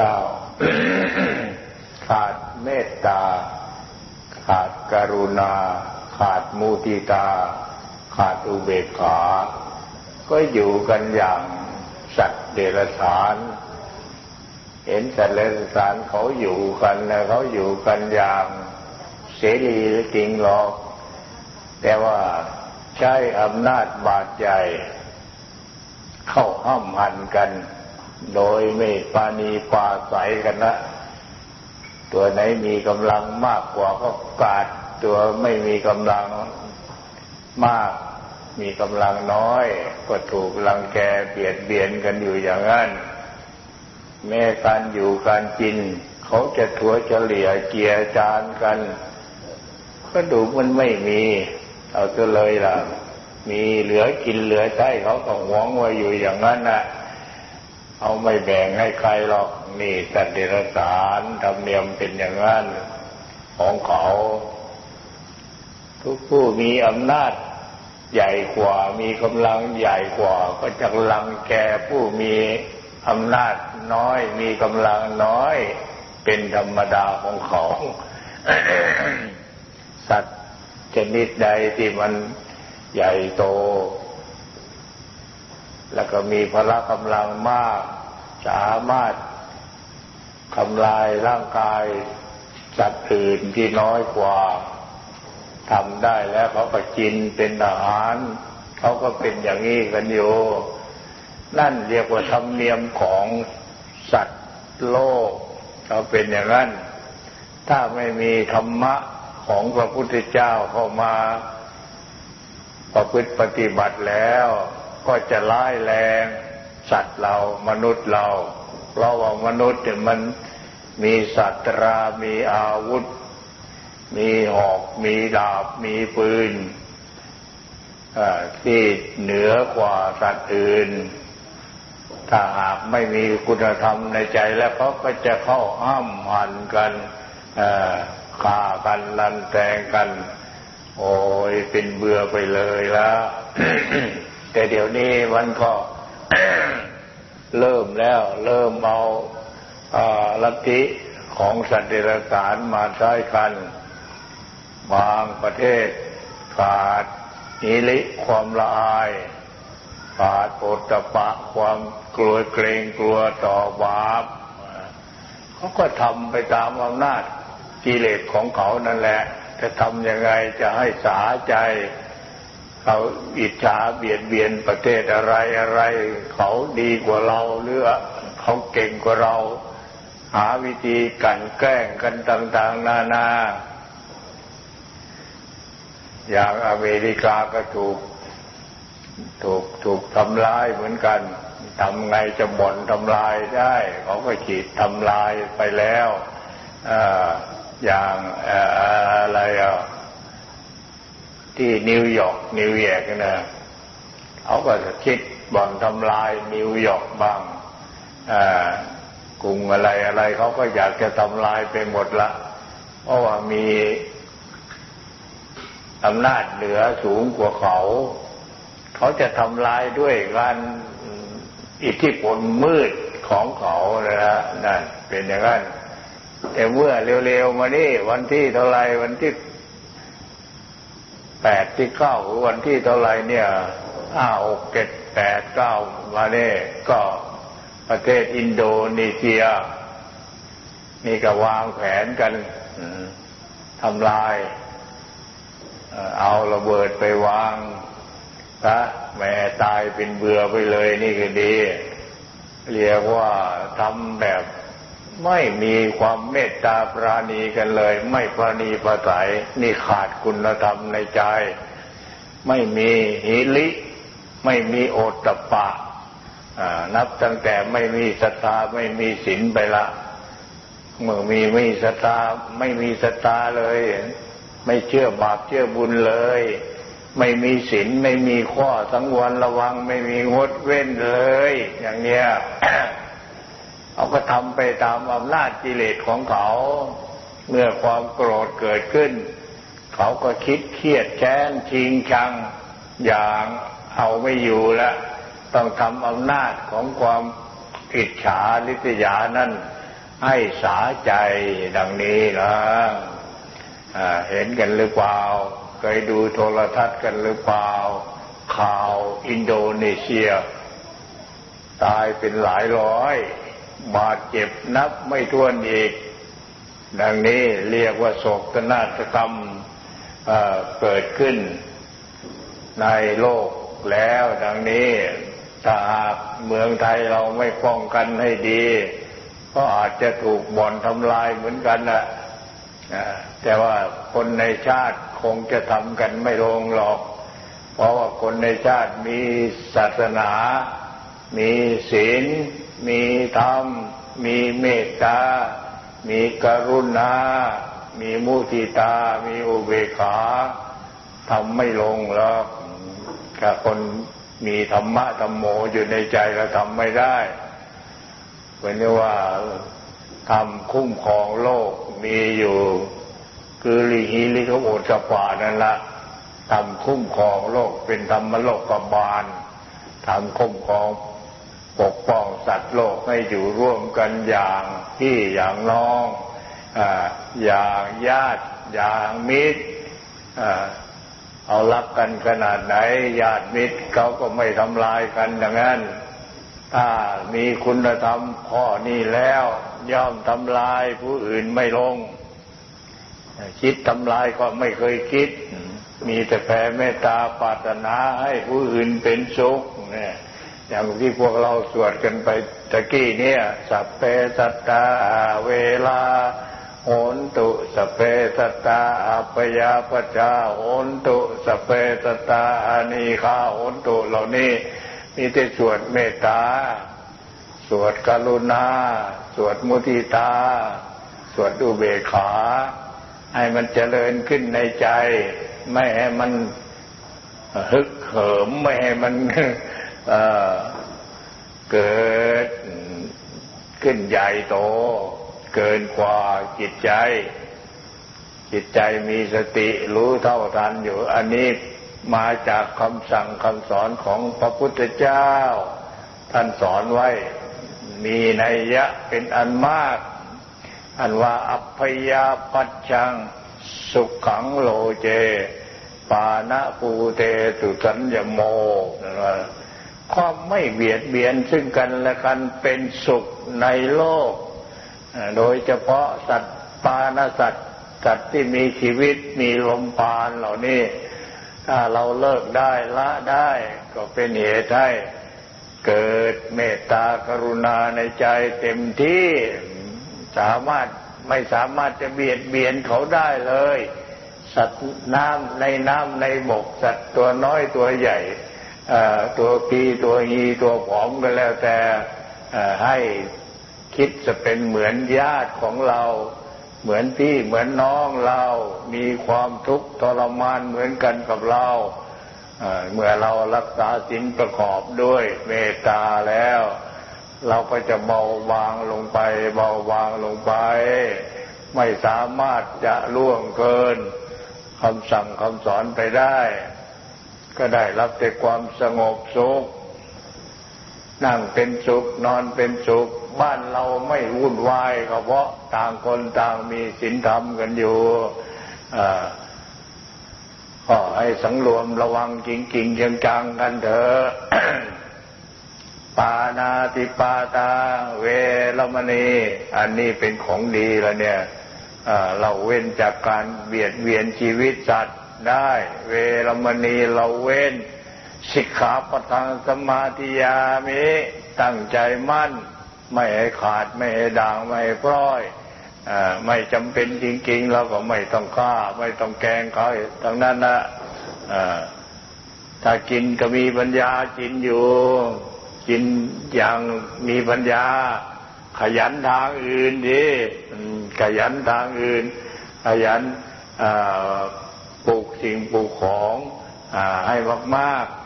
จ้า ขาดเมตตา ขาดกรุณา ขาดมุติตา ขาดอุเบกขา ก็อยู่กันอย่างสัตว์เดรัจฉาน เห็นสัตว์เดรัจฉานเขาอยู่กันนะเขาอยู่กันอย่างเสรีจริงหรอก แต่ว่าใช้อำนาจบาดใหญ่เข้าห้ามหันกัน โดยไม่ปานีปาใสกันนะ ตัวไหนมีกำลังมากกว่าก็กาดตัวไม่มีกำลังมาก มีกำลังน้อย ก็ถูกลังแกเบียดเบียนกันอยู่อย่างนั้นแม้การอยู่การกิน เขาจะถัวเฉลี่ยเกียจานกัน ก็ดูมันไม่มี เอาตัวเลยล่ะ มีเหลือกินเหลือใช้เขาก็หวงไว้อยู่อย่างนั้นนะ เอาไม่แบ่งให้ใครหรอกนี่สัตว์เดรัจฉานธรรมเนียมเป็นอย่างนั้นของเขา ทุกผู้มีอำนาจใหญ่กว่ามีกำลังใหญ่กว่า ก็จะลังแกผู้มีอำนาจน้อย มีกำลังน้อย เป็นธรรมดาของเขาสัตว์ชนิดใดที่มันใหญ่โต แล้วก็มีพละกำลังมาก สามารถทำลายร่างกายสัตว์อื่นที่น้อยกว่าทำได้แล้วเขาก็กินเป็นอาหาร เขาก็เป็นอย่างนี้กันอยู่นั่นเรียกว่าธรรมเนียมของสัตว์โลกเขาเป็นอย่างนั้น ถ้าไม่มีธรรมะของพระพุทธเจ้าเข้ามาประพฤติปฏิบัติแล้ว ก็จะร้ายแรงสัตว์เรามนุษย์เรา เพราะว่ามนุษย์เนี่ยมันมีสัตรา มีอาวุธ มีหอก มีดาบ มีปืนที่เหนือกว่าสัตว์อื่น ถ้าหากไม่มีคุณธรรมในใจแล้วเขาก็จะเข้าอ้ามหันกันฆ่ากันลันแทงกัน โอ้ยเป็นเบื่อไปเลยแล้ว แต่เดี๋ยวนี้มันก็เริ่มแล้ว เริ่มเอาลัทธิของสัตว์เดรัจฉานมาใช้กันบางประเทศขาดนิลิความละอายขาดโอตปะความกลัวเกรงกลัวต่อบาปเขาก็ทำไปตามอำนาจกิเลสของเขานั่นแหละ จะทำยังไงจะให้สาใจ เขาอิจฉาเบียดเบียนประเทศอะไรอะไร เขาดีกว่าเราหรือเขาเก่งกว่าเรา หาวิธีกันแกล้งกันต่างๆ นานา อย่างอเมริกาก็ถูก ถูกถูกทำลายเหมือนกันทำไงจะบ่อนทำลายได้ เขาก็ฉีดทำลายไปแล้วอย่างอะไรอะ ที่นิวยอร์กนิวยอร์กนะเขาก็จะคิดบ่อนทำลายนิวยอร์กบ้างกรุงอะไรอะไรเขาก็อยากจะทำลายไปหมดละ เพราะว่ามีอำนาจเหนือสูงกว่าเขา เขาจะทำลายด้วยการอิทธิพลมืดของเขานะฮะนั่นเป็นอย่างนั้น แต่เมื่อเร็วๆมานี่วันที่เท่าไรวันที่ แปดที่เก้าวันที่เท่าไรเนี่ยห้าหกเจ็ดแปดเก้ามาเนี่ยก็ประเทศอินโดนีเซีย นี่ก็วางแผนกันทำลาย เอาระเบิดไปวางพระแม่ตายเป็นเบื่อไปเลยนี่ก็ดี เรียกว่าทำแบบ ไม่มีความเมตตาปราณีกันเลย ไม่ปราณีประสายนี่ขาดคุณธรรมในใจ ไม่มีหิริไม่มีโอตตะปะนับตั้งแต่ไม่มีศรัทธาไม่มีศีลไปละเมื่อมีไม่ศรัทธาไม่มีศรัทธาเลย ไม่เชื่อบาปเชื่อบุญเลย ไม่มีศีลไม่มีข้อสังวรระวัง ไม่มีงดเว้นเลย อย่างเนี้ย เขาก็ทำไปตามอำนาจกิเลสของเขา เมื่อความโกรธเกิดขึ้น เขาก็คิดเครียดแค้นชิงชังอย่างเอาไม่อยู่แล้วต้องทำอำนาจของความอิจฉาลิษยานั้นให้สาใจดังนี้นะเห็นกันหรือเปล่า เคยดูโทรทัศน์กันหรือเปล่า ข่าวอินโดนีเซีย ตายเป็นหลายร้อย บาดเจ็บนับไม่ถ้วนอีก ดังนี้เรียกว่าโศกนาฏกรรมเกิดขึ้นในโลกแล้ว ดังนี้ถ้าหากเมืองไทยเราไม่ป้องกันให้ดี ก็อาจจะถูกบ่อนทำลายเหมือนกันนะแต่ว่าคนในชาติคงจะทำกันไม่ลงหรอก เพราะว่าคนในชาติมีศาสนา มีศีล มีธรรม มีเมตตา มีกรุณา มีมุทิตา มีอุเบกขาทำไม่ลงหรอกถ้าคนมีธรรมะธรรมโมอยู่ในใจเราทำไม่ได้เป็นว่าทำคุ้มครองโลกมีอยู่ คือลิฮิลิขโอตปานั่นละทำคุ้มครองโลกเป็นธรรมโลกกบาลทำคุ้มครอง ปกป้องสัตว์โลกให้อยู่ร่วมกันอย่างพี่อย่างน้องออย่างญาติอย่างมิตรเอารักกันขนาดไหน ญาติมิตรเขาก็ไม่ทำลายกันอย่างนั้นถ้ามีคุณธรรมข้อนี้แล้ว ย่อมทำลายผู้อื่นไม่ลง คิดทำลายก็ไม่เคยคิด มีแต่แผ่เมตตาปรารถนาให้ผู้อื่นเป็นสุขเนี่ย อย่างที่พวกเราสวดกันไปตะกี้เนี่ยสัพเพสัตตาเวลาโหนตุสเปสตาอัปยาปจาโหนตุสเปสตาอานิคาโหนตุเหล่านี้มีแต่สวดเมตตา สวดกรุณา สวดมุทิตา สวดอุเบกขา ให้มันเจริญขึ้นในใจ ไม่ให้มันฮึกเหิมไม่ให้มัน เกิดขึ้นใหญ่โต เกินกว่าจิตใจ จิตใจมีสติรู้เท่าทันอยู่ อันนี้มาจากคำสั่งคำสอนของพระพุทธเจ้า ท่านสอนไว้ มีนัยยะเป็นอันมาก อันว่าอัพยาปัจจัง สุขขังโลเจ ปานะปูเตสุสัญญโม ความไม่เบียดเบียนซึ่งกันและกันเป็นสุขในโลก โดยเฉพาะสัตว์ปานสัตว์สัตว์ที่มีชีวิตมีลมปานเหล่านี้ถ้าเราเลิกได้ละได้ก็เป็นเหตุให้เกิดเมตตากรุณาในใจเต็มที่สามารถไม่สามารถจะเบียดเบียนเขาได้เลย สัตว์น้ำในน้ำในบกสัตว์ตัวน้อยตัวใหญ่ ตัวปีตัวฮีตัวผอมก็แล้วแต่ให้คิดจะเป็นเหมือนญาติของเรา เหมือนพี่เหมือนน้องเรา มีความทุกข์ทรมานเหมือนกันกับเราเมื่อเรารักษาศีลประกอบด้วยเมตตาแล้ว เราก็จะเบาบางลงไป เบาบางลงไป ไม่สามารถจะล่วงเกินคำสั่งคำสอนไปได้ ก็ได้รับแต่ความสงบสุขนั่งเป็นสุขนอนเป็นสุข บ้านเราไม่วุ่นวายก็เพราะต่างคนต่างมีศีลธรรมกันอยู่ก็ให้สังรวมระวังจริงๆจังๆกันเถอะปานาติปาตา เวรมณี อันนี้เป็นของดีแล้วเนี่ยเราเว้นจากการเบียดเบียนชีวิตสัตว์ ได้ เวรมณีเราเว้นสิกขาปทางสมาธิยามิตั้งใจมั่น ไม่ให้ขาดไม่ให้ด่างไม่ให้พร้อยอไม่จำเป็นจริง ๆ เราก็ไม่ต้องฆ่า ไม่ต้องแกงเขาทั้งนั้นนะถ้ากินก็มีปัญญากินอยู่ กินอย่างมีปัญญา ขยันทางอื่นดีขยันทางอื่น ขยัน ปลูกสิ่งปลูกของให้มากๆ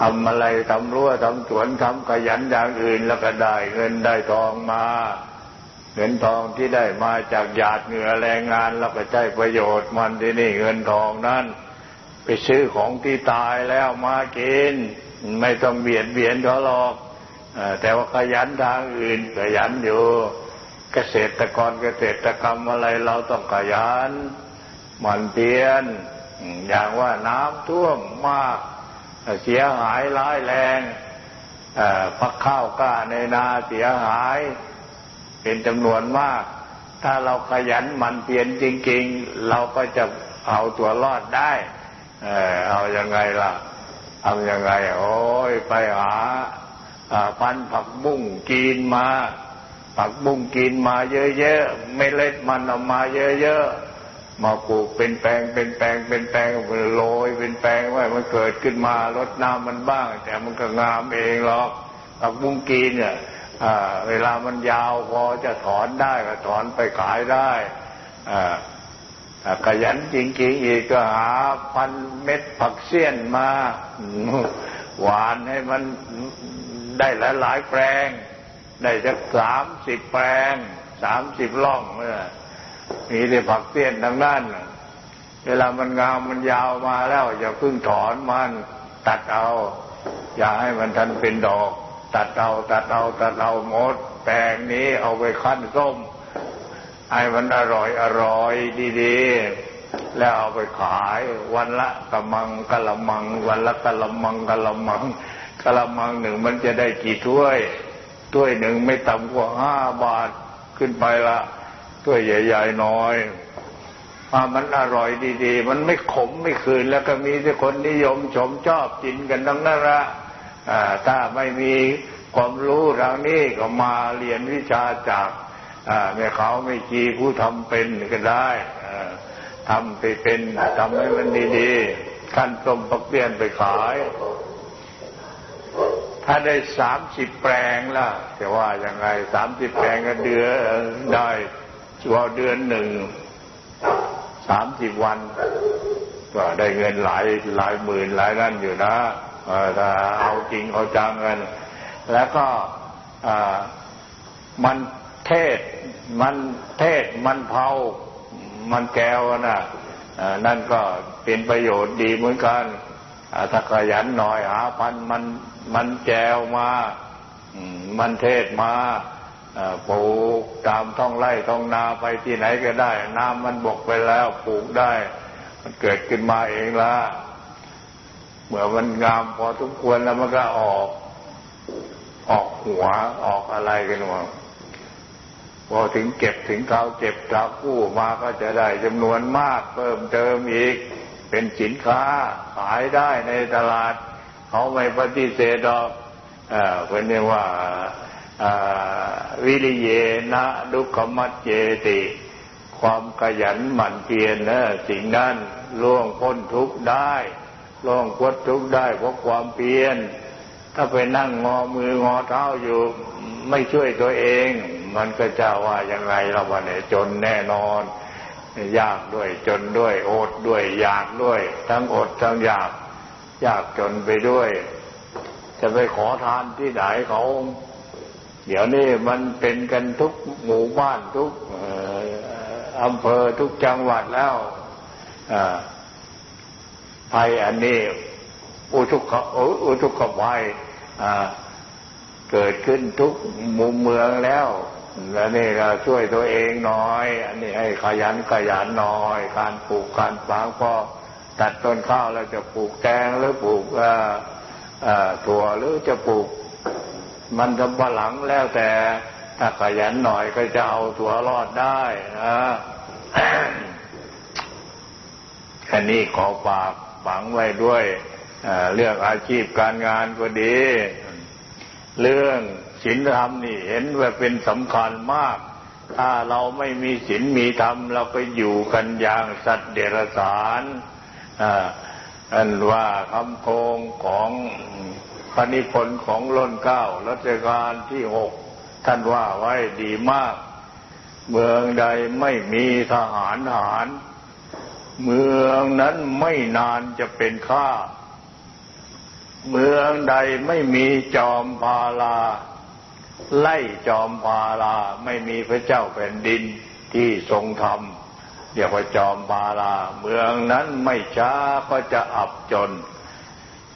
ทำอะไรทำรั้วทำสวนทำขยันอย่างอื่นแล้วก็ได้ เงินได้ทองมา เงินทองที่ได้มาจากหยาดเหงื่อแรงงานแล้วก็ใช้ประโยชน์มันที่นี่เงินทองนั้นไปซื้อของที่ตายแล้วมากินไม่ต้องเบียดเบียนเขาหรอกแต่ว่าขยันทางอื่นขยันอยู่ เกษตรกรเกษตรกรรมอะไรเราต้องขยัน หมั่นเพียรอย่างว่าน้ำท่วมมากเสียหายร้ายแรงพักข้าวกล้าในนาเสียหาย เป็นจำนวนมาก ถ้าเราขยันหมั่นเพียรจริง ๆ เราก็จะเอาตัวรอดได้เอาอยัางไงล่ะทำยังไง โอ้ยไปหาพันผักบุ้งกินมา ผักบุ้งกินมาเยอะๆไม่เล็ดมันออกมาเยอะๆ มาปลูกเป็นแปลงเป็นแปลงเป็นแปลงโรยเป็นแปลงไว้มันเกิดขึ้นมารดน้ำมันบ้าง แต่มันก็งามเองหรอกผักบุ้งกินเนี่ยเวลามันยาวพอจะถอนได้ก็ถอนไปขายได้ขยันจริงๆอีกก็หาพันเม็ดผักเสี้ยนมา หวานให้มันได้หลายๆแปลง ได้จักสามสิบแปลงสามสิบล่องเมื่อ มีแต่ผักเสี้ยนทางด้านเวลามันงามมันยาวมาแล้วอย่าพึ่งถอนมันตัดเอา อย่าให้มันทันเป็นดอก ตัดเอาตัดเอาตัดเอาหมดแปลงนี้เอาไปคั้นส้มให้มันอร่อยอร่อยดีๆ แล้วเอาไปขายวันละกะมังกะละมัง วันละกะละมังกะละมังกะละมังหนึ่งมันจะได้กี่ถ้วย ถ้วยหนึ่งไม่ต่ำกว่าห้าบาทขึ้นไปละ ถ้วยใหญ่ๆน้อยมันอร่อยดีๆ มันไม่ขมไม่คืนแล้วก็มีแต่คนนิยมชมชอบกินกันทั้งนั้นละถ้าไม่มีความรู้ทางนี้ก็มาเรียนวิชาจากแม่เขาไม่จีผู้ทำเป็นก็ได้ทำไปเป็นทำให้มันดีๆขั้นต้มปักเปียนไปขาย ถ้าได้สามสิบแปลงล่ะจะว่ายังไงสามสิบแปลงก็เดือได้ ชั่วเดือนหนึ่งสามสิบวัน ก็ได้เงินหลายหลายหมื่นหลายนั่นอยู่นะถ้าเอาจริงเอาจังเงินแล้วก็มันเทศมันเทศมันเผามันแก้วนะนั่นก็เป็นประโยชน์ดีเหมือนกันถ้าขยันหน่อยหาพันมันมันแจวมา มันเทศมา ปลูกตามท้องไร่ท้องนาไปที่ไหนก็ได้ น้ำมันบกไปแล้วปลูกได้ มันเกิดขึ้นมาเองละเมื่อมันงามพอทุกควรแล้วมันก็ออก ออกหัวออกอะไรกันวะพอถึงเก็บถึงเขาเจ็บจากกู้มาก็จะได้จำนวนมากเพิ่มเติมอีก เป็นสินค้าขายได้ในตลาด เขาไม่ปฏิเสธหรอกเป็นเรียกว่า วิริเยนะดุขมัจเจติ ความขยันหมั่นเพียรนะสิ่งนั้นล่วงพ้นทุกข์ได้ล่วงพ้นทุกข์ได้เพราะความเพียรถ้าไปนั่งงอมืองอเท้าอยู่ไม่ช่วยตัวเอง มันก็จะว่ายังไงเราวันนี้จนแน่นอนยากด้วยจนด้วยอดด้วยอยากด้วย ทั้งอดทั้งอยาก ยากจนไปด้วย จะไปขอทานที่ไหนเขา เดี๋ยวนี้มันเป็นกันทุกหมู่บ้านทุกอำเภอทุกจังหวัดแล้วภัยอันนี้ อุทุกขอุทุกขภัยเกิดขึ้นทุกมุมเมืองแล้ว แล้วนี่เราช่วยตัวเองหน่อย อันนี้ให้ขยันขยันหน่อย การปลูกการฝังพอตัดต้นข้าวแล้วจะปลูกแตงหรือปลูกถั่วหรือจะปลูก มันทำปหลังแล้วแต่ถ้าขยันหน่อยก็จะเอาถั่วรอดได้นะอันนี้ขอฝากฝังไว้ด้วยเรื่องอาชีพการงานก็ดี เรื่องศีลธรรมนี่เห็นว่าเป็นสำคัญมาก ถ้าเราไม่มีศีลมีธรรมเราไปอยู่กันอย่างสัตว์เดรัจฉานอันว่าคำโคงของ พระนิพนธ์ของล้นเก้ารัชกาลที่หกท่านว่าไว้ดีมาก เมืองใดไม่มีทหารหาร เมืองนั้นไม่นานจะเป็นข้า เมืองใดไม่มีจอมพาลา ไล่จอมพาลาไม่มีพระเจ้าแผ่นดินที่ทรงธรรมเรียกว่าจอมพาลา เมืองนั้นไม่ช้าก็จะอับจน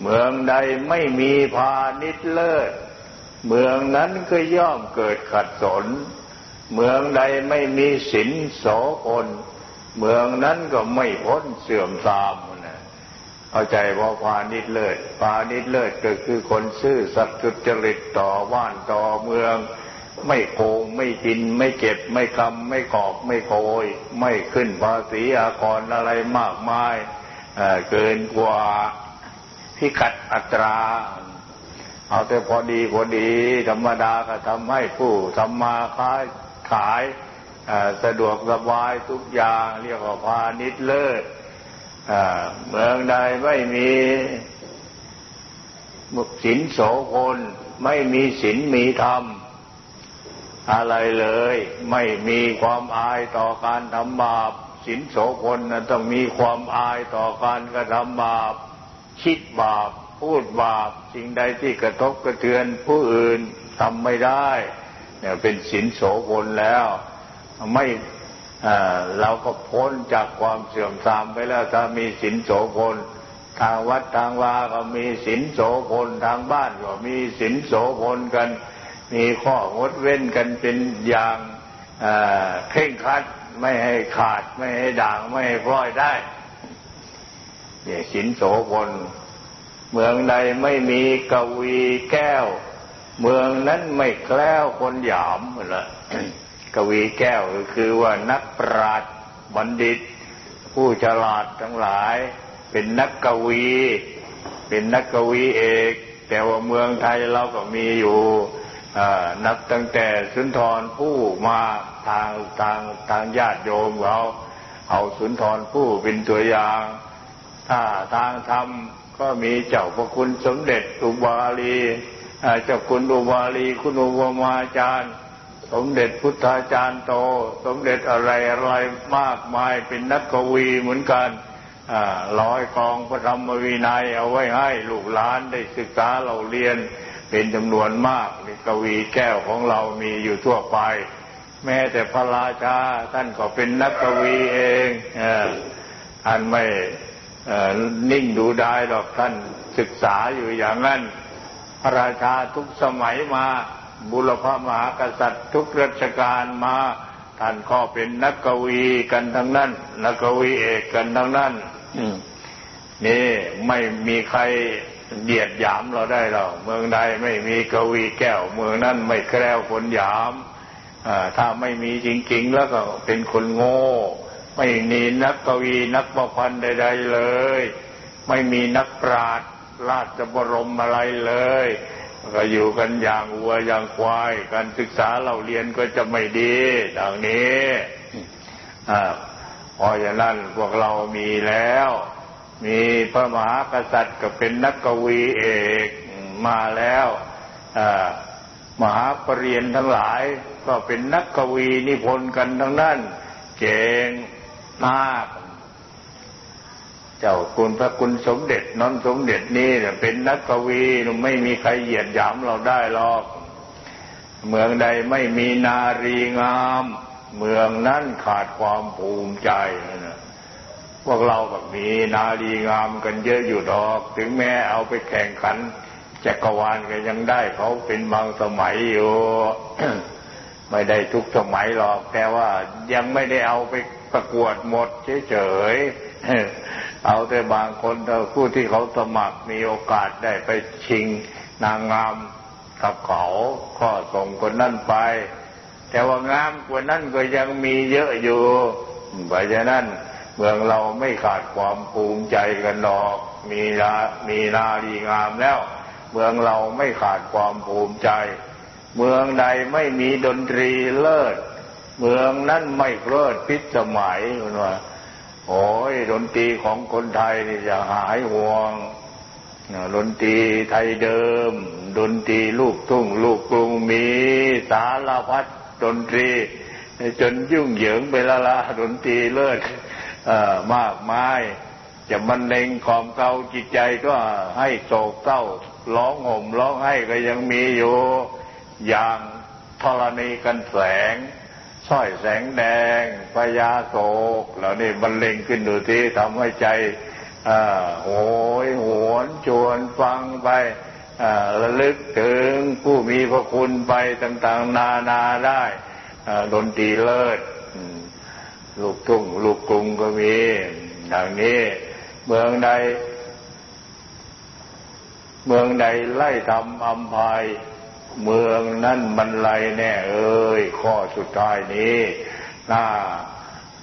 เมืองใดไม่มีพาณิชย์เลิศ เมืองนั้นก็ย่อมเกิดขัดสน เมืองใดไม่มีศีลโสพลเมืองนั้นก็ไม่พ้นเสื่อมทรามนะเข้าใจว่าพาณิชย์เลิศพาณิชย์เลิศก็คือคนซื่อสัตย์สุจริตต่อบ้านต่อเมือง ไม่โกงไม่กินไม่เก็บไม่คำไม่กอบไม่โกย ไม่ขึ้นภาษีอากรอะไรมากมายเกินกว่า พิกัดอัตรา เอาแต่พอดีพอดี ธรรมดาก็ทำให้ผู้ทำมาค้าขายสะดวกสบายทุกอย่างเรียกว่าพาณิชย์เลิศเมืองใดไม่มีศีลโสพลไม่มีศีลมีธรรม อะไรเลย ไม่มีความอายต่อการทำบาปศีลโสพลนะต้องมีความอายต่อการกระทำบาป คิดบาป พูดบาป สิ่งใดที่กระทบกระเทือนผู้อื่นทำไม่ได้เนี่ยเป็นศีลโสพลแล้ว ไม่เราก็พ้นจากความเสื่อมทรามไปแล้วถ้ามีศีลโสพลทางวัดทางวาก็มีศีลโสพลทางบ้านก็มีศีลโสพลกัน มีข้องดเว้นกันเป็นอย่างเคร่งครัด ไม่ให้ขาดไม่ให้ด่างไม่ให้พร้อยได้ เนี่ยศีลโสพลเมืองใดไม่มีกวีแก้ว เมืองนั้นไม่แคล้วคนหยามละกวีแก้วก็คือว่านักปราชญ์บัณฑิต ผู้ฉลาดทั้งหลาย เป็นนักกวี เป็นนักกวีเอก แต่ว่าเมืองไทยเราก็มีอยู่นับตั้งแต่สุนทรผู้มาทางทางทางญาติโยมเราเอาสุนทรผู้เป็นตัวอย่าง ถ้าทางธรรมก็มีเจ้าพระคุณสมเด็จอุบาลีเจ้าคุณอุบาลีคุณอุบมาจารย์ สมเด็จพุทธาจารย์โต สมเด็จอะไรอะไรมากมายเป็นนักกวีเหมือนกันร้อยกองพระธรรมวินัยเอาไว้ให้ลูกหลานได้ศึกษาเราเรียนเป็นจำนวนมากนกวีแก้วของเรามีอยู่ทั่วไป แม้แต่พระราชาท่านก็เป็นนักกวีเองท่านไม่ นิ่งดูได้หรอกท่านศึกษาอยู่อย่างนั้น พระราชาทุกสมัยมา บุรพมหากษัตริย์ทุกรัชกาลมา ท่านก็เป็นนักกวีกันทั้งนั้น นักกวีเอกกันทั้งนั้นนี่ไม่มีใครเดียดหยามเราได้หรอกเมืองใดไม่มีกวีแก้ว เมืองนั้นไม่แคล้วคนหยามถ้าไม่มีจริง ๆ แล้วก็เป็นคนโง่ ไม่มีนักกวีนักประพันธ์ใด ๆ เลย ไม่มีนักปราชญ์ราชบรมอะไรเลย ก็อยู่กันอย่างวัวอย่างควาย การศึกษาเราเรียนก็จะไม่ดีดังนี้เพราะฉะนั้นพวกเรามีแล้ว มีพระมหากษัตริย์ก็เป็นนักกวีเอกมาแล้วมหาปรริญญาทั้งหลาย ก็เป็นนักกวีนิพนธ์กันทั้งนั้น เก่ง มาก เจ้าคุณพระคุณสมเด็จนนสมเด็จนี่เป็นนักกวีไม่มีใครเหยียดหยามเราได้หรอก เมืองใดไม่มีนารีงาม เมืองนั้นขาดความภูมิใจนะพวกเราแบบมีนารีงามกันเยอะอยู่ดอก ถึงแม้เอาไปแข่งขันจักรวาลก็ยังได้เขาเป็นบางสมัยอยู่ ไม่ได้ทุกสมัยหรอก แต่ว่ายังไม่ได้เอาไป ประกวดหมดเฉยๆ เอาแต่บางคนผู้ที่เขาสมัครมีโอกาสได้ไปชิงนางงามกับเขาก็ส่งคนนั่นไป แต่ว่างามกว่านั้นก็ยังมีเยอะอยู่เพราะฉะนั้นเมืองเราไม่ขาดความภูมิใจกันหรอก มีนามีนาดีงามแล้ว เมืองเราไม่ขาดความภูมิใจ เมืองใดไม่มีดนตรีเลิศ เมืองนั้นไม่เลิศพิสมัยว่าโอ้ยดนตรีของคนไทยนี่จะหายห่วงดนตรีไทยเดิม ดนตรีลูกทุ่งลูกกรุงมีสารพัดดนตรี จนยุ่งเหยิงไปละละดนตรีเลิศมากมายจะมันเลงความเก่าจิตใจก็ให้โศกเศร้าร้องห่มร้องไห้ก็ยังมีอยู่ อย่างธรณีกันแสง สร้อยแสงแดงพญาโศกเหล่านี้บรรเลงขึ้นดูที่ทำให้ใจโหยหวนชวนฟังไประลึกถึงผู้มีพระคุณไปต่างๆ นานาได้ดนตรีเลิศลูกทุ่งลูกกรุงก็มี ดังนี้ เมืองใด เมืองใดไล่ทำอัมพาย เมืองนั่นบรรลัยแน่เอ้ยข้อสุดท้ายนี้น่า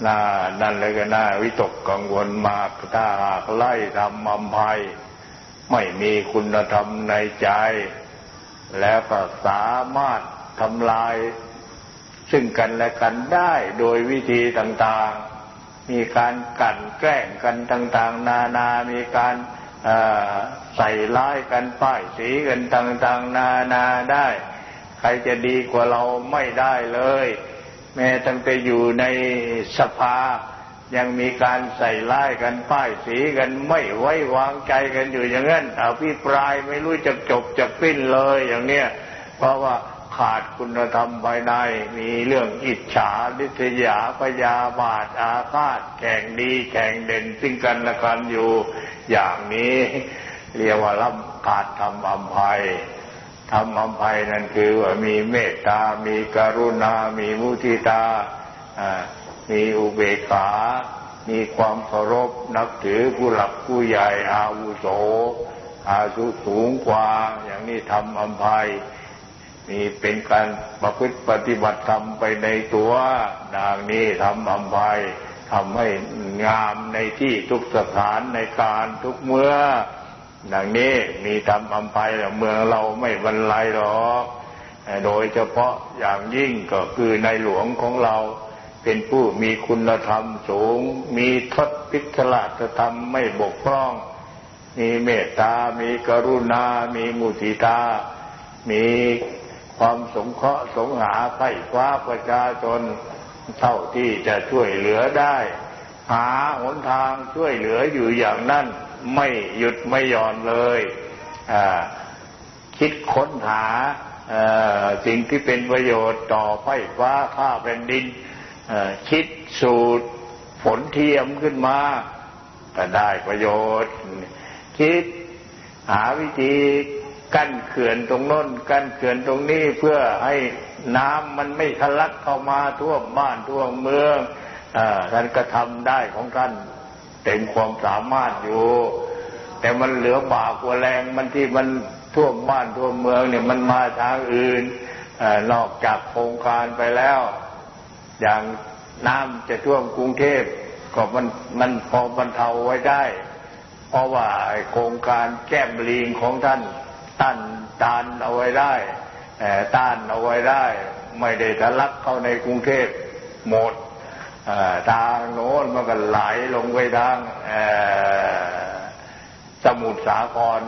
น่านั่นเลยก็น่าวิตกกังวลมากถ้าหากไล่ทำอัมภัย ไม่มีคุณธรรมในใจ แล้วก็สามารถทำลาย ซึ่งกันและกันได้โดยวิธีต่างๆ มีการกันแกล้งกันต่าง ๆ นานามีการ ใส่ร้ายกันป้ายสีกันต่างๆ นานาได้ ใครจะดีกว่าเราไม่ได้เลย แม้ตั้งแต่อยู่ในสภา ยังมีการใส่ร้ายกันป้ายสีกันไม่ไว้วางใจกันอยู่อย่างนั้นอภิปรายไม่รู้จะจบจะปิ้นเลยอย่างเนี้ยเพราะว่าขาดคุณธรรมภายในมีเรื่องอิจฉาลิษยาพยาบาทอาฆาตแข่งดีแข่งเด่นซึ่งกันและกันอยู่ อย่างนี้ เรียกว่ารับขาดธรรมอัมภัยธรรมอัมภัยนั่นคือว่ามีเมตตา มีกรุณา มีมุทิตา มีอุเบกขา มีความเคารพนับถือผู้หลักผู้ใหญ่อาวุโส อาสุสูงกว่าอย่างนี้ทำอัมภัยมีเป็นการประพฤติปฏิบัติธรรมไปในตัวดางนี้ทำอัมภัย ทำให้งามในที่ทุกสถานในการทุกเมื่อดังนี้มีทำอัมภัยเมืองเราไม่บรรลัยหรอกโดยเฉพาะอย่างยิ่งก็คือในหลวงของเราเป็นผู้มีคุณธรรมสูง มีทศพิกลาธรรมไม่บกพร่อง มีเมตตา มีกรุณา มีมุทิตา มีความสงเคราะห์สงหาไข่ฟ้าประชาชน เท่าที่จะช่วยเหลือได้ หาหนทางช่วยเหลืออยู่อย่างนั้นไม่หยุดไม่หย่อนเลยคิดค้นหาสิ่งที่เป็นประโยชน์ต่อไฟฟ้าข้าแผ่นดินคิดสูตรฝนเทียมขึ้นมาก็ได้ประโยชน์ คิดหาวิธี กั้นเขื่อนตรงน้นกั้นเขื่อนตรงนี้เพื่อให้น้ำมันไม่ทะลักเข้ามาท่วมบ้านท่วมเมืองอท่านก็ทำได้ของท่านเต็มความสามารถอยู่ แต่มันเหลือบากกว่าแรงมันที่มันท่วมบ้านท่วมเมืองเนี่ยมันมาทางอื่นอนอกจากโครงการไปแล้ว อย่างน้ำจะท่วมกรุงเทพก็มันมันพอบรรเทาไว้ได้ เพราะว่าโครงการแก้มลิงของท่าน ต้านตานเอาไว้ได้ต้านเอาไว้ได้ ไม่ได้ทะลักเข้าในกรุงเทพหมดทางโน้นมันก็ไหลลงไปทางสมุทรสาคร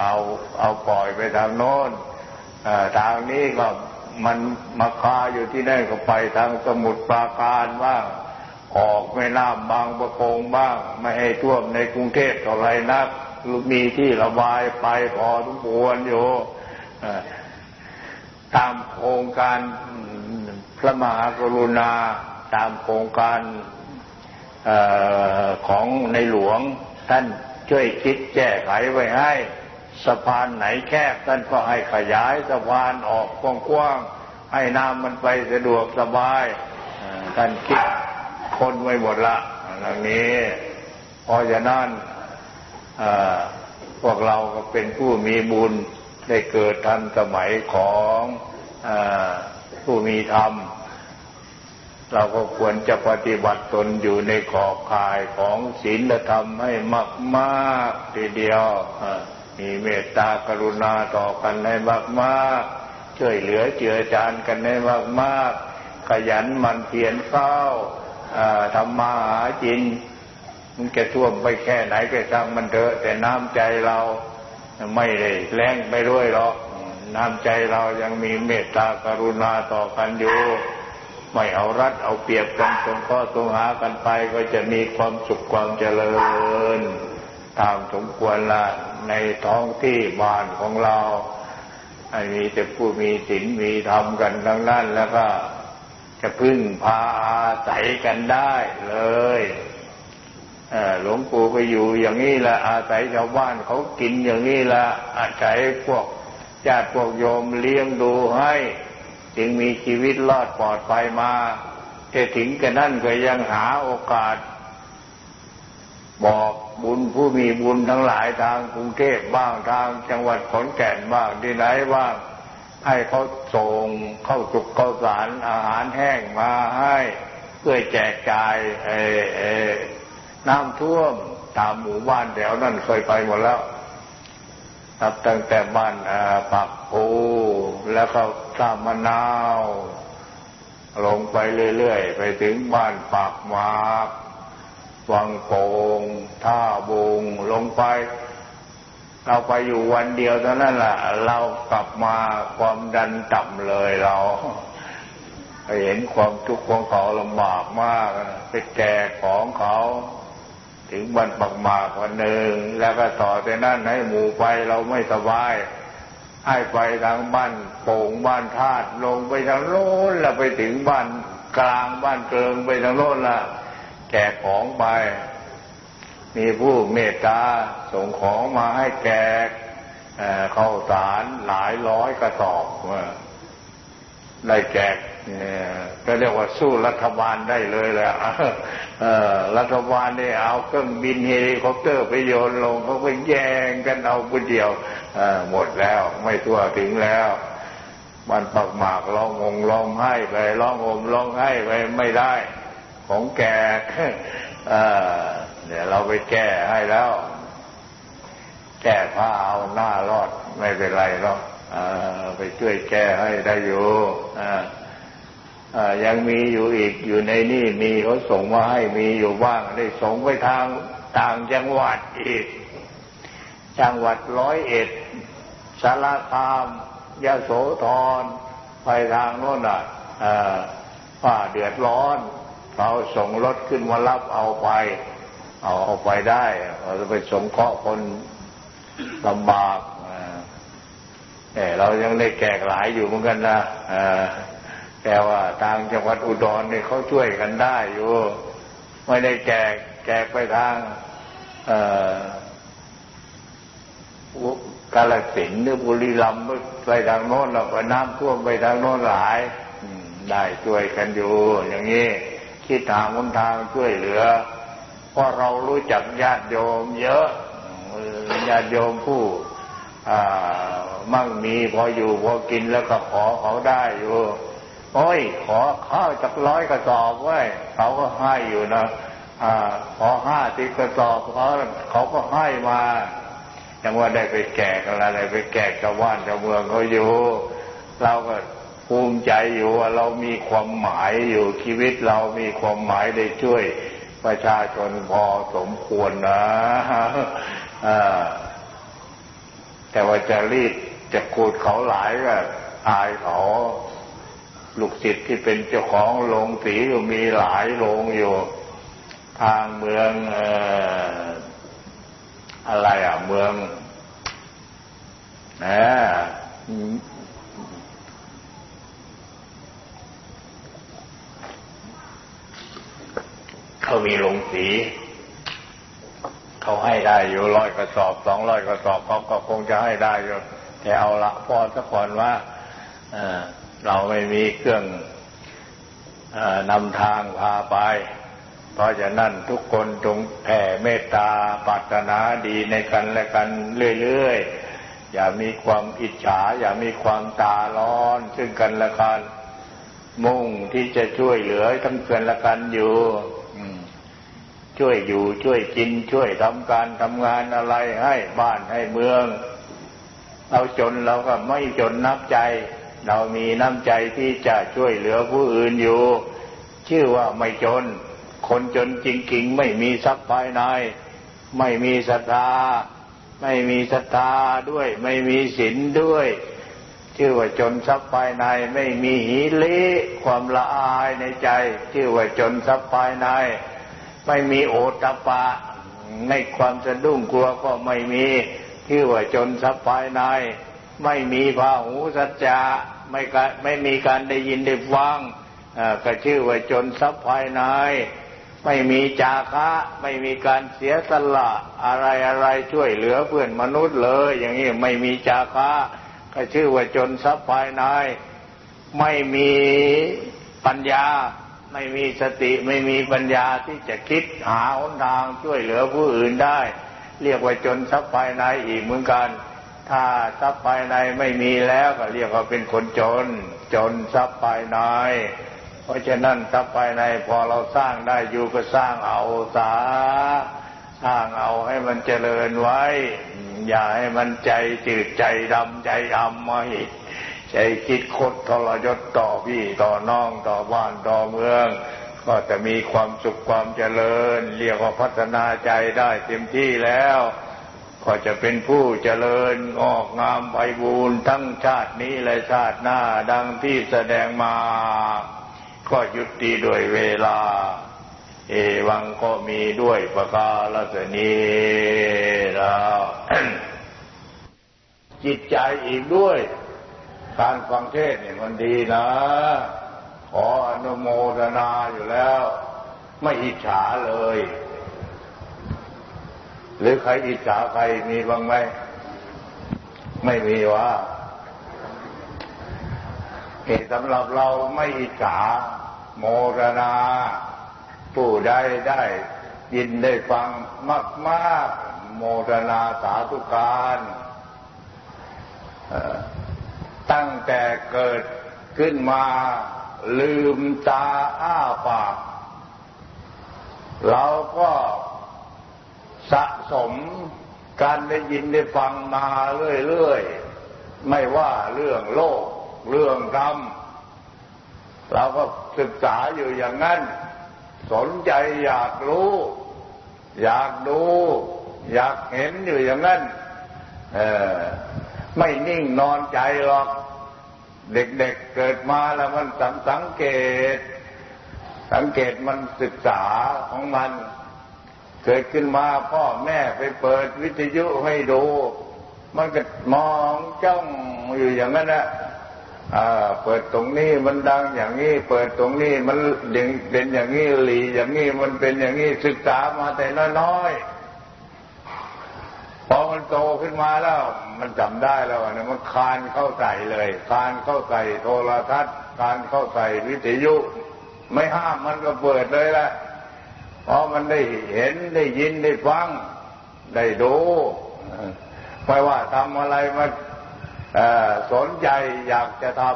เอาเอาปล่อยไปทางโน้นทางนี้ก็มันมาคาอยู่ที่นั่นก็ไปทางสมุทรปราการบ้างออกแม่น้ำบางประกงบ้าง ไม่ให้ท่วมในกรุงเทพเท่าไรนัก มีที่ระบายไปพอทุกวนอยู่ตามโครงการพระมหากรุณาตามโครงการอของในหลวง ท่านช่วยคิดแก้ไขไว้ให้ สะพานไหนแคบท่านก็ให้ขยายสะพานออกกว้างๆให้น้ำมันไปสะดวกสบายท่านคิดคนไว้หมดละอย่างนี้พราะนั้น พวกเราก็เป็นผู้มีบุญได้เกิดทันสมัยของอผู้มีธรรม เราก็ควรจะปฏิบัติตนอยู่ในขอบข่ายของศีลธรรมให้มากๆทีเดียวมีเมตตากรุณาต่อกันให้มากมากช่วยเหลือเจือจานกันให้มากมากขยันมันเพียรเฝ้าทำมาหาจิน มันจะท่วมไปแค่ไหนก็ช่างมันเถอะแต่น้ำใจเราไม่ได้แรงไปด้วยหรอกน้ำใจเรายังมีเมตตากรุณาต่อกันอยู่ ไม่เอารัดเอาเปรียบกันสงเคราะห์สงหากันไปก็จะมีความสุขความเจริญ ตามสมควรละในท้องที่บ้านของเราให้มีแต่ผู้มีศีลมีธรรมกันทั้งนั้นแล้วก็จะพึ่งพาอาศัยกันได้เลย หลวงปู่ไปอยู่อย่างนี้ละอาศัยชาวบ้านเขากินอย่างนี้ละอาศัยพวกญาติพวกโยมเลี้ยงดูให้ จึงมีชีวิตรอดปลอดภัยมาแต่ถึงกันนั่นก็ยังหาโอกาส บอกบุญผู้มีบุญทั้งหลายทางกรุงเทพบ้างทางจังหวัดขอนแก่นบ้างที่ไหนบ้างให้เขาส่งเข้าสุกเข้าสารอาหารแห้งมาให้ เพื่อแจกจ่ายเอเอ น้ำท่วมตามหมู่บ้านแถวนั้นเคยไปหมดแล้วนับตั้งแต่บ้านปักปูแล้วก็ตามมะนาว ลงไปเรื่อยๆ ไปถึงบ้านปากมากวังโป่งท่าบุงลงไป เราไปอยู่วันเดียวเท่านั้นแหละเรากลับมาความดันต่ำเลยเราเห็นความทุกข์ของเขาลำบากมาก ไปแจกของเขา ถึงบันปักหมากวันหนึ่ง แล้วก็ต่อจากนั้นให้หมู่ไปเราไม่สบาย ให้ไปทางบ้านโป่งบ้านธาตุลงไปทางโน้นแล้วไปถึงบ้านกลางบ้านเกิงไปทางโน้นละแจกของไป มีผู้เมตตาส่งของมาให้แจกเข้าสารหลายร้อยกระสอบได้แจก ก็เรียกว่าสู้รัฐบาลได้เลยแหละรัฐบาลเนี่ยเอาเครื่องบินเฮลิคอปเตอร์ไปโยนลงเขาไปแย่งกันเอาคนเดียวหมดแล้วไม่ทั่วถึงแล้ว มันปักหมากร้องงร้องไห้ไปร้องโมร้องไห้ไปไม่ได้ของแกเนี่ยวเราไปแก้ให้แล้ว แก้ผ้าเอาหน้ารอดไม่เป็นไรหรอกไปช่วยแก้ให้ได้อยู่ ยังมีอยู่อีกอยู่ในนี่มีเขาส่งมาให้มีอยู่บ้างได้ส่งไปทางต่างจังหวัดอีก จังหวัดร้อยเอ็ดสารคามยะโสธรไปทางโน้นอะผ้าเดือดร้อนเขาส่งรถขึ้นมารับเอาไป เอาเอาไปได้เราจะไปสงเคราะห์คนลำบากแต่เรายังได้แกกหลายอยู่เหมือนกันนะ แต่ว่าทางจังหวัดอุดรเนี่ยเขาช่วยกันได้อยู่ ไม่ได้แจกแจกไปทางกาลสินหรือบุรีรัมย์ไปทางโน้นเราก็น้ำท่วมไปทางโน้นหลายได้ช่วยกันอยู่ อย่างนี้คิดทางคนทางช่วยเหลือ เพราะเรารู้จักญาติโยมเยอะญาติโยมผู้มั่งมีพออยู่พอกินแล้วก็ขอเขาได้อยู่ โอ้ย ขอข้าวจักร้อยกระสอบไว้เขาก็ให้อยู่นะอ่าขอห้าสิบกระสอบเขาเขาก็ให้มายังว่าได้ไปแก่กันอะไรไปแก่ชาวบ้านชาวเมืองเขาอยู่ เราก็ภูมิใจอยู่ว่าเรามีความหมายอยู่ชีวิตเรามีความหมายได้ช่วยประชาชนพอสมควรนะแต่ว่าจะรีดจะขูดเขาหลายก็อายเขา ลูกศิษย์ที่เป็นเจ้าของโรงสีมีหลายโรงอยู่ ทางเมืองอะไรอะ เมืองนะเขามีโรงสี เขาให้ได้อยู่ร้อยกระสอบสองร้อยกระสอบเขาก็คงจะให้ได้อยู่แต่เอาละพอสักคนว่า เเราไม่มีเครื่องนำทางพาไป เพราะฉะนั้นทุกคนจงแผ่เมตตาปรารถนาดีในกันและกันเรื่อยๆ อย่ามีความอิจฉา อย่ามีความตาร้อน ซึ่งกันและกัน มุ่งที่จะช่วยเหลือทั้งกันและกันอยู่ช่วยอยู่ช่วยกินช่วยทำการทำงานอะไรให้บ้านให้เมือง เราจนเราก็ไม่จนนับใจ เรามีน้ำใจที่จะช่วยเหลือผู้อื่นอยู่ ชื่อว่าไม่จน คนจนจริง ๆ ไม่มีทรัพย์ภายใน ไม่มีศรัทธา ไม่มีศรัทธาด้วย ไม่มีศีลด้วย ชื่อว่าจนทรัพย์ภายใน ไม่มีหิริความละอายในใจ ชื่อว่าจนทรัพย์ภายใน ไม่มีโอตปะ ในความสะดุ้งกลัวก็ไม่มี ชื่อว่าจนทรัพย์ภายใน ไม่มีพาหูสัจจะ ไม่ไม่มีการได้ยินได้ฟังก็ชื่อว่าจนทรัพย์ภายใน ไม่มีจาคะ ไม่มีการเสียสละอะไรอะไรช่วยเหลือเพื่อนมนุษย์เลย อย่างนี้ไม่มีจาคะ ก็ชื่อว่าจนทรัพย์ภายใน ไม่มีปัญญา ไม่มีสติไม่มีปัญญาที่จะคิดหาหนทางช่วยเหลือผู้อื่นได้ เรียกว่าจนทรัพย์ภายในอีกเหมือนกัน ถ้าทรัพย์ภายในไม่มีแล้วก็เรียกว่าเป็นคนจน จนทรัพย์ภายใน เพราะฉะนั้นทรัพย์ภายในพอเราสร้างได้อยู่ก็สร้างเอาสาสร้างเอาให้มันเจริญไว้ อย่าให้มันใจจืดใจดำใจอำมาอีกใจคิดคดทรยศต่อพี่ต่อน้องต่อบ้านต่อเมือง ก็จะมีความสุขความเจริญ เรียกว่าพัฒนาใจได้เต็มที่แล้ว ก็จะเป็นผู้เจริญงอกงามไพบูรณ์ทั้งชาตินี้และชาติหน้าดังที่แสดงมา ก็ยุติด้วยเวลา เอวังก็มีด้วยประกาศนีแล้วจิตใจอีกด้วย การฟังเทศเนี่ยมันดีนะ ขออนุโมทนาอยู่แล้ว ไม่อิจฉาเลย หรือใครอิจฉาใครมีบ้างไหม ไม่มีวะเหตุสำหรับเราไม่อิจฉาโมทนาผู้ใดได้ยินได้ฟังมากๆ โมทนาสาธุการตั้งแต่เกิดขึ้นมาลืมตาอ้าปาก เราก็ สะสมการได้ยินได้ฟังมาเรื่อยๆ ไม่ว่าเรื่องโลก เรื่องธรรม เราก็ศึกษาอยู่อย่างนั้น สนใจอยากรู้ อยากดู อยากเห็นอยู่อย่างนั้นไม่นิ่งนอนใจหรอก เด็กๆเเกิดมาแล้วมันสังสังเกต สังเกตมันศึกษาของมัน เกิดขึ้นมาพ่อแม่ไปเปิดวิทยุให้ดู มันก็มองจ้องอยู่อย่างนั้นนะเปิดตรงนี้มันดังอย่างนี้ เปิดตรงนี้มันเด่นเด่นอย่างนี้หลีอย่างนี้มันเป็นอย่างนี้ศึกษามาแต่น้อยๆพอมันโตขึ้นมาแล้ว มันจำได้แล้วนะมันคานเข้าใส่เลย คานเข้าใส่โทรทัศน์คานเข้าใส่วิทยุ ไม่ห้ามมันก็เปิดเลยละ เพราะมันได้เห็นได้ยินได้ฟัง ได้ดูไม่ว่าทำอะไรมาสนใจอยากจะทำ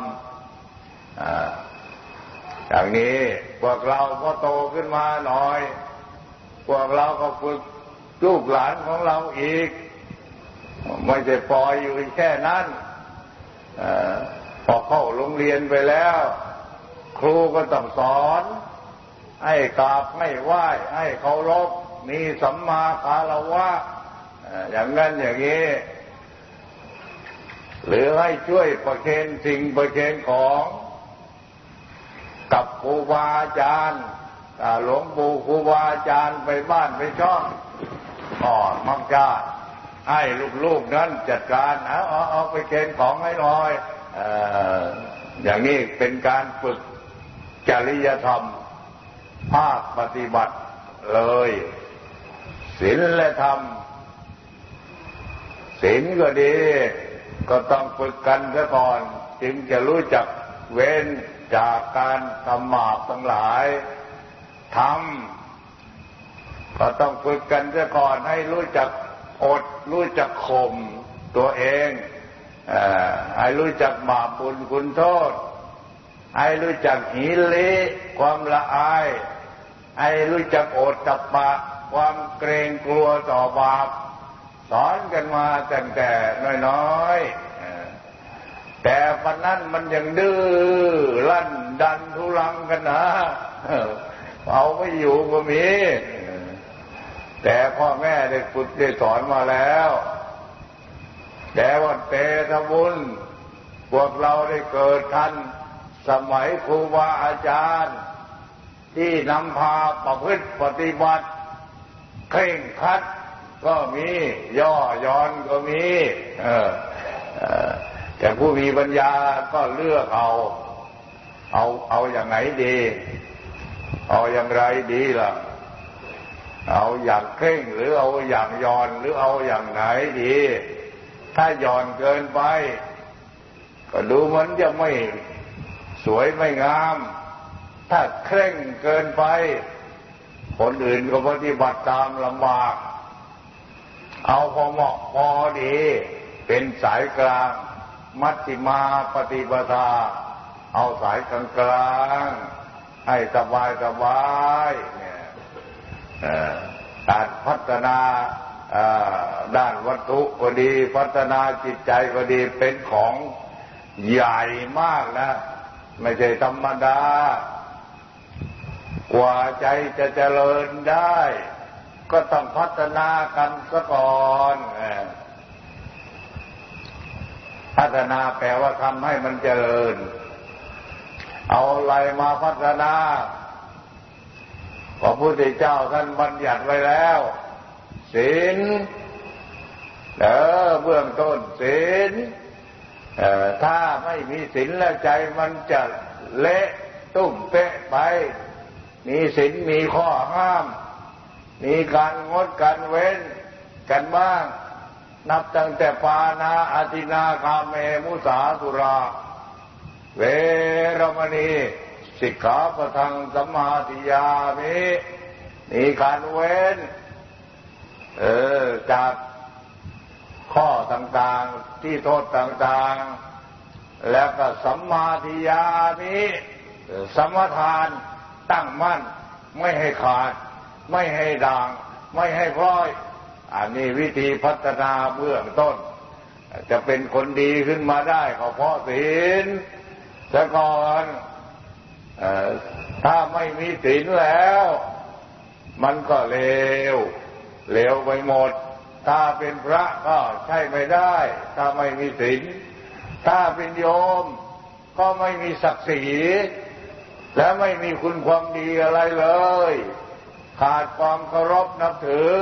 อย่างนี้พวกเราพอโตขึ้นมาหน่อย พวกเราก็ฝึกลูกหลานของเราอีก ไม่ใช่ปล่อยอยู่แค่นั้นอพอเข้าโรงเรียนไปแล้ว ครูก็ต้องสอน ให้กราบให้ไหว้ให้เคารพมีสัมมาคารวะอย่างนั้นอย่างนี้ หรือให้ช่วยประเคนสิ่งประเคนของกับครูบาอาจารย์หลวงปู่ครูบาอาจารย์ไปบ้านไปช่องก็มักจะให้ลูกๆนั้นจัดการเอาเอาเอาไปเกณฑ์ของให้หน่อยอย่างนี้เป็นการฝึกจริยธรรม ภาคปฏิบัติเลยศีลและธรรมศีลก็ดี ก็ต้องฝึกกันซะก่อน จึงจะรู้จักเว้นจากการทำบาปทั้งหลายทำก็ต้องฝึกกันซะก่อนให้รู้จักอด รู้จักข่มตัวเองอให้รู้จักบาปบุญคุณโทษ ให้รู้จักหิเลความละอาย ให้รู้จักอดตับปะ ความเกรงกลัวต่อบาป สอนกันมาตั้งแต่น้อยๆ แต่ปันนั้นมันยังดื้อลั่นดันทุลังกันนะ เอาไม่อยู่ก็มี แต่พ่อแม่ได้ฝึกได้สอนมาแล้วแต่ว่าเตทบุญพวกเราได้เกิดทัน สมัยครูบาอาจารย์ ที่นำพาประพฤติปฏิบัติเคร่งคัดก็มี ย่อย้อนก็มีแต่ผู้มีปัญญาก็เลือกเอา เอาเอาอย่างไหนดี เอาอย่างไรดีล่ะ เอาอย่างเคร่งหรือเอาอย่างย่อนหรือเอาอย่างไหนดี ถ้าย่อนเกินไป ก็ดูเหมือนจะไม่สวยไม่งาม ถ้าเคร่งเกินไป คนอื่นก็ปฏิบัติตามลำบาก เอาพอเหมาะพอดี เป็นสายกลาง มัชฌิมาปฏิปทา เอาสายกลางกลาง ให้สบายสบายเนี่ยการพัฒนาด้านวัตถุก็ดี พัฒนาจิตใจก็ดีเป็นของใหญ่มากนะ ไม่ใช่ธรรมดา กว่าใจจะเจริญได้ ก็ต้องพัฒนากันซะก่อนพัฒนาแปลว่าทำให้มันเจริญ เอาอะไรมาพัฒนาพระพุทธเจ้าท่านบัญญัติไว้แล้วศีลเออเบื้องต้นศีลถ้าไม่มีศีลแล้วใจมันจะเละตุ้มเป๊ะไป มีศีลมีข้อห้าม มีการงดการเว้นกันบ้าง นับตั้งแต่ปานาอาตินาคาเมมุสาสุรา เวรมณีสิกขาปทังสมาธิยามิมีการเว้น เออจากข้อต่างๆที่โทษต่างๆ แล้วก็สัมมาทิยามิสมทาน ตั้งมั่น ไม่ให้ขาด ไม่ให้ด่าง ไม่ให้พร้อย อันนี้วิธีพัฒนาเบื้องต้น จะเป็นคนดีขึ้นมาได้ก็เพราะศีลแต่ก่อนถ้าไม่มีศีลแล้ว มันก็เลวเลวไปหมด ถ้าเป็นพระก็ใช่ไม่ได้ ถ้าไม่มีศีลถ้าเป็นโยมก็ไม่มีศักดิ์ศรี และไม่มีคุณความดีอะไรเลย ขาดความเคารพนับถือ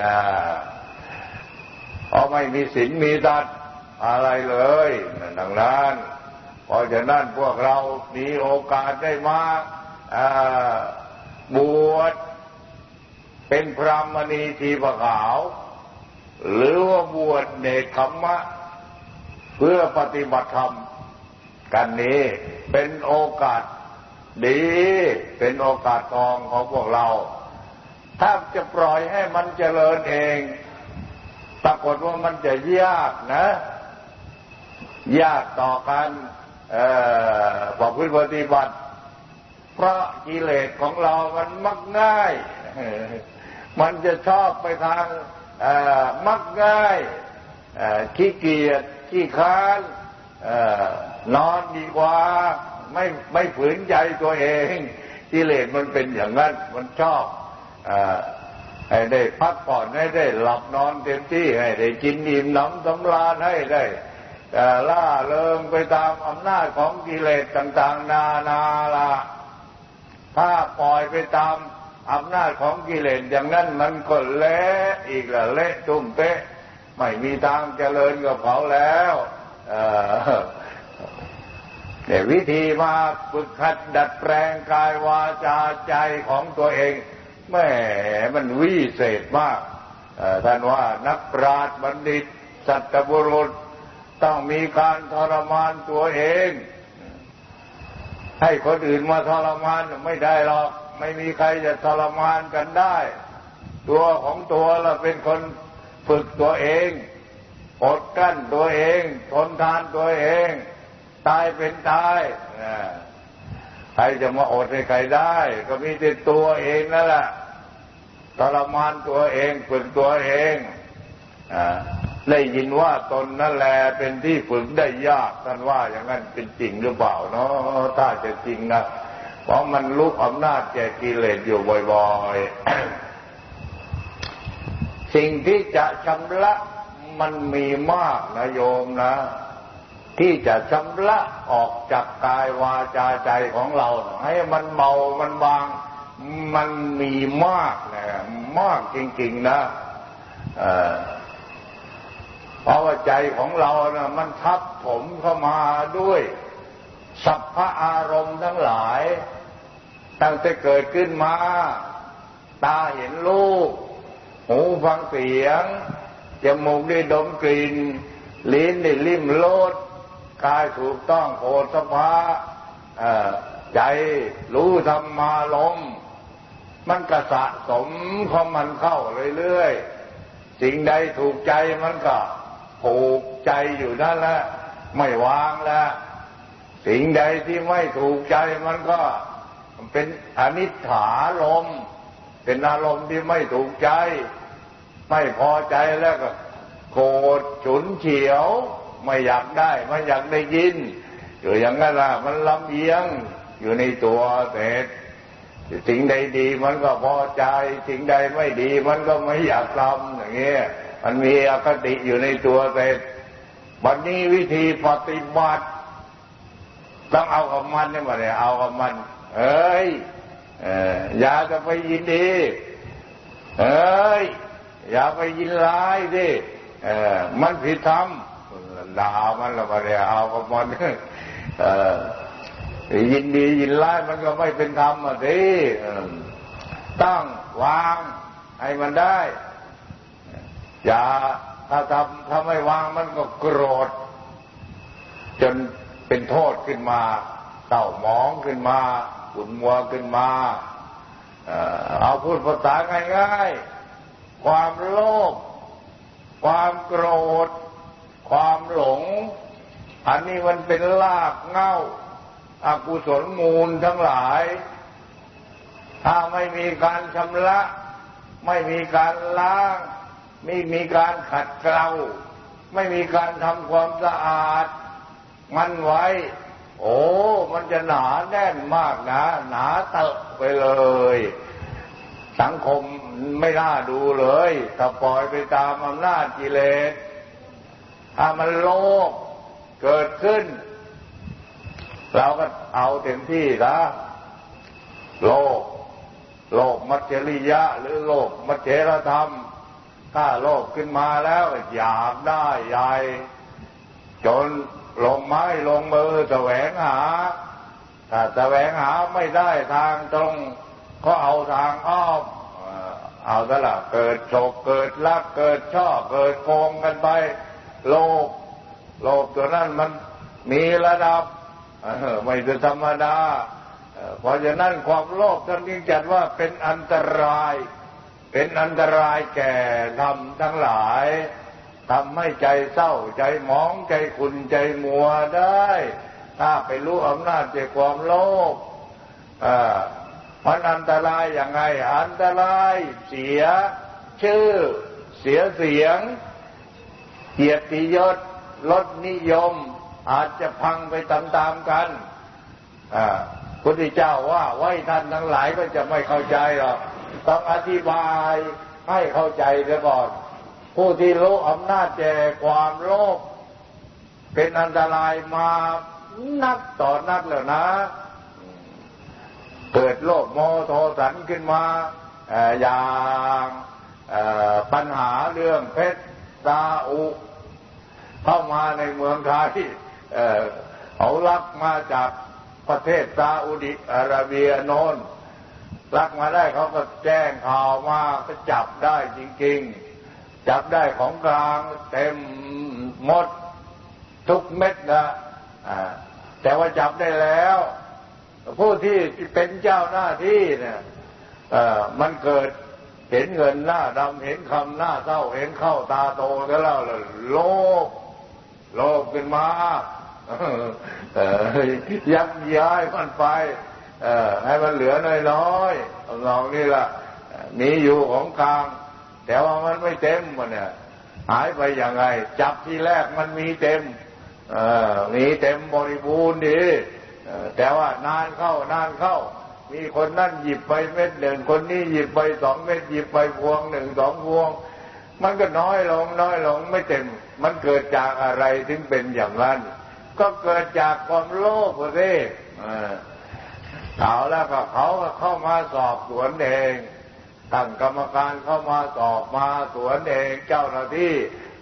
นะเพราะไม่มีศีลมีตัดอะไรเลยดังนั้นเพราะฉะนั้นพวกเรามีโอกาสได้มาบวชเป็นพระมณีทีประขาว หรือว่าบวชเนคขมะ เพื่อปฏิบัติธรรม กันนี้เป็นโอกาส ดีเป็นโอกาสทองของพวกเรา ถ้าจะปล่อยให้มันเจริญเอง ปรากฏว่ามันจะยากนะ ยากต่อการบอกพฤติปฏิบัติ เพราะกิเลสของเรามันมักง่าย มันจะชอบไปทางมักง่ายขี้เกียจขี้ค้านนอนดีกว่า ไม่ไม่ฝืนใจตัวเองกิเลสมันเป็นอย่างนั้น มันชอบให้ได้พักผ่อนให้ได้หลับนอนเต็มที่ให้ได้กินอิ่มน้ำสำราญให้ได้ล่าเริงไปตามอำนาจของกิเลสต่าง ๆ นานาละถ้าปล่อยไปตามอำนาจของกิเลสอย่างนั้นมันก็เละอีกละเละตุ้มเป๊ะ ไม่มีทางเจริญกับเขาแล้ว เนี่วิธีมาฝึกขัดดัดแปลงกายวาจาใจของตัวเองแม่มันวิเศษมากท่านว่านักปราชญ์บัณฑิต สัตบุรุษต้องมีการทรมานตัวเอง ให้คนอื่นมาทรมานไม่ได้หรอก ไม่มีใครจะทรมานกันได้ ตัวของตัวเราเป็นคนฝึกตัวเองอดกั้นตัวเอง ทนทานตัวเอง ตายเป็นตายใครจะมาอดให้ใครได้ ก็มีแต่ตัวเองนั่นแหละทรมานตัวเองฝึกตัวเองอได้ยินว่าตนนั่นแหละเป็นที่ฝึกได้ยากท่านว่าอย่างนั้นเป็นจริงหรือเปล่าเนาะถ้าจะจริงนะเพราะมันลุกอำนาจแก่กิเลสอยู่บ่อยๆ สิ่งที่จะชำระมันมีมากนะโยมนะ ที่จะชำระออกจากกายวาจาใจของเรา ให้มันเบามันบาง มันมีมากนะมากจริง ๆ นะเพราะว่าใจของเรานะ่ะมันทับผมเข้ามาด้วยสัพพะอารมณ์ทั้งหลาย ตั้งแต่เกิดขึ้นมา ตาเห็นรูปหูฟังเสียงจมูกได้ดมกลิ่นลิ้นได้ลิ้มรส กายถูกต้องโผฏฐพะใจรู้ธรรมาลมมันก็สะสมของมันเข้าเรื่อยๆ สิ่งใดถูกใจมันก็ผูกใจอยู่นั่นแหละไม่วางแล้วสิ่งใดที่ไม่ถูกใจมันก็เป็นอนิจฐาลม เป็นอารมณ์ที่ไม่ถูกใจ ไม่พอใจแล้วก็โกรธฉุนเฉียว ไม่อยากได้ไม่อยากได้ยิน อยู่อย่างนั้นละมันลำเอียงอยู่ในตัวเสร็จสิ่งใดดีมันก็พอใจสิ่งใดไม่ดีมันก็ไม่อยากทำอย่างเงี้ยมันมีอคติอยู่ในตัวเสร็จวันนี้วิธีปฏิบัติ ต้องเอากับมันนี่มาเลยเอากับมัน เอ้ยอย่าจะไปยินดีเอ้ยอย่าไปยินร้ายดิมันผิดธรรม ด่ามันละมาเลยเอากับมันยินดียินร้ายมันก็ไม่เป็นธรรมอะสิต้องวางให้มันได้ อย่าถ้าทำถ้าไม่วางมันก็โกรธ จนเป็นโทษขึ้นมาเต่าหมองขึ้นมาขุ่นมัวขึ้นมาเอาพูดภาษาง่ายๆ ความโลภความโกรธ ความหลง อันนี้มันเป็นลากเง่าอากุศลมูลทั้งหลาย ถ้าไม่มีการชำระ ไม่มีการล้าง ไม่มีการขัดเกลา ไม่มีการทำความสะอาด มันไว้ โอ้ มันจะหนาแน่นมากนะ หนาเตอะไปเลย สังคมไม่น่าดูเลยถ้าปล่อยไปตามอำนาจกิเลส ถ้ามันโลภเกิดขึ้น เราก็เอาเต็มที่นะโลกโลกมัจจริยะ หรือโลกมัจเจรธรรม ถ้าโลกขึ้นมาแล้วอยากได้ใหญ่จนลงไม้ลงมือแสวงหาถ้าแสวงหาไม่ได้ทางตรงก็เอาทางอ้อม เอาซะละเกิดโศกเกิดรักเกิดชอบเกิดโกงกันไป โลก โลกตัวนั้นมันมีระดับไม่ใช่ธรรมดาเพราะฉะนั้นความโลภท่านจึงจัดว่าเป็นอันตราย เป็นอันตรายแก่ธรรมทั้งหลายทำให้ใจเศร้าใจมองใจขุนใจมัวได้ ถ้าไปรู้อำนาจใจความโลภมันอันตรายอย่างไง อันตรายเสียชื่อ เสียเสียง เกียรติยศลดนิยม อาจจะพังไปตามๆกันพุทธเจ้าว่าไว้ท่านทั้งหลายก็จะไม่เข้าใจหรอกต้องอธิบายให้เข้าใจเสียก่อน ผู้ที่รู้อำนาจแก่ความโลภเป็นอันตรายมานักต่อนักแล้วนะ เกิดโลภโมโทสันขึ้นมาอย่างปัญหาเรื่องเพชรซาอุ เข้ามาในเมืองไทยเขาลักมาจากประเทศซาอุดิอาระเบียโนนลักมาได้เขาก็แจ้งข่าวมาก็จับได้จริง ๆ จับได้ของกลางเต็มหมดทุกเม็ดนะแต่ว่าจับได้แล้ว ผู้ที่เป็นเจ้าหน้าที่เนี่ยมันเกิดเห็นเงินหน้าดำเห็นคำหน้าเศร้าเห็นเข้าตาโตก็แล้วโลภ โลภขึ้นมายักย้ายมันไปให้มันเหลือน้อยๆลองนี่ละมีอยู่ของกลาง แต่ว่ามันไม่เต็มมันเนี่ยหายไปอย่างไร จับที่แรกมันมีเต็มมีเต็มบริบูรณ์ดีแต่ว่านานเข้านานเข้า มีคนนั่นหยิบไปเม็ดหนึ่งคนนี้หยิบไปสองเม็ดหยิบไปพวงหนึ่งสองพวง มันก็น้อยลงน้อยลงไม่เต็ม มันเกิดจากอะไรถึงเป็นอย่างนั้น ก็เกิดจากความโลภสิเอาแล้วก็เขาเข้ามาสอบสวนเองตั้งกรรมการเข้ามาสอบมาสวนเองเจ้าหน้าที่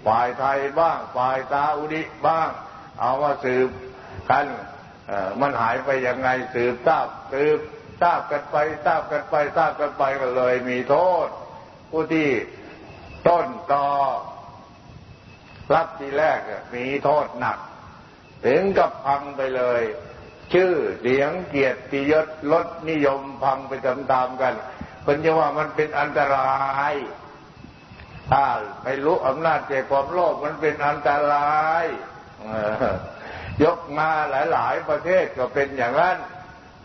ฝ่ายไทยบ้างฝ่ายตาอุดิบ้าง เอามาสืบกันมันหายไปยังไงสืบทราบสืบทราบกันไปทราบกันไปทราบกันไปก็เลยมีโทษ ผู้ที่ ต้นตอรับทีแรกมีโทษหนัก ถึงกับพังไปเลย ชื่อเสียงเกียรติยศลดนิยมพังไปตามๆกันเป็นจะว่ามันเป็นอันตรายถ้าไม่รู้อำนาจเจความโลภมันเป็นอันตรายยกมาหลาย ๆ ประเทศก็เป็นอย่างนั้น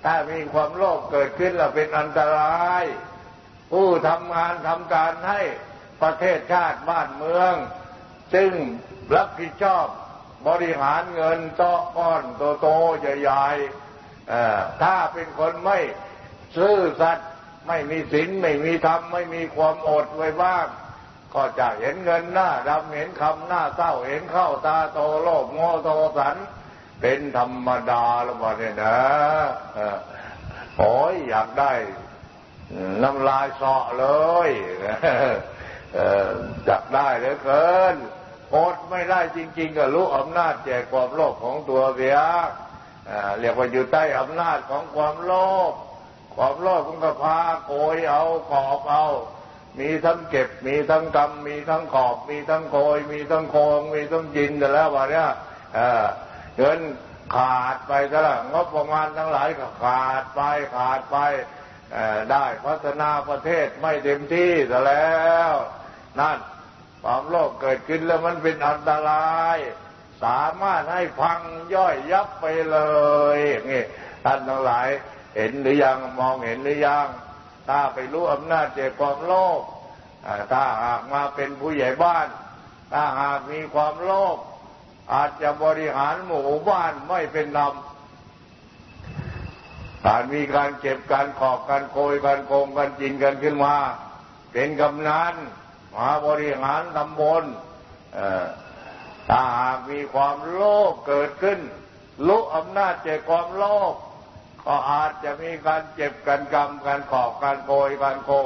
ถ้ามีความโลภเกิดขึ้นแล้วเป็นอันตราย ผู้ทำงานทำการให้ ประเทศชาติบ้านเมือง ซึ่งรับผิดชอบบริหารเงินตอก้อนโตๆใหญ่ๆถ้าเป็นคนไม่ซื่อสัตย์ไม่มีศีลไม่มีธรรมไม่มีความอดไว้บ้าง ก็จะเห็นเงินหน้าดำเห็นคำหน้าเศร้าเห็นเข้าตาโตโลภโง่โตสัน เป็นธรรมดาแล้วบ่เนี่ยนะโอ้ยอยากได้น้ำลายเสาะเลย อยากได้เหลือเกินอดไม่ได้จริง ๆ ก็รู้อำนาจแจกความโลภของตัวเสียเรียกว่าอยู่ใต้อำนาจของความโลภความโลภมันก็พาโกยเอากอบเอา มีทั้งเก็บ มีทั้งกำมีทั้งขอบ มีทั้งโกย มีทั้งโคงมีทั้งจินแต่แล้ววันนี้เงินขาดไปซะละงบประมาณทั้งหลายก็ขาดไปขาดไปได้พัฒนาประเทศไม่เต็มที่ซะแล้ว นั่นความโลภเกิดขึ้นแล้วมันเป็นอันตราย สามารถให้พังย่อยยับไปเลยนี่ท่านทั้งหลาย เห็นหรือยังมองเห็นหรือยังถ้าไปรู้อำนาจเจความโลภถ้าหากมาเป็นผู้ใหญ่บ้าน ถ้าหากมีความโลภอาจจะบริหารหมู่บ้านไม่เป็นนำถ้ามีการเก็บการขอบการโกยการโกงการจินกันขึ้นมา เป็นกำนัน มาบริหารตำบลถ้าหากมีความโลภเกิดขึ้นรู้อำนาจเจความโลภก็อาจจะมีการเจ็บกันกรรมการขอบการโกยการโกง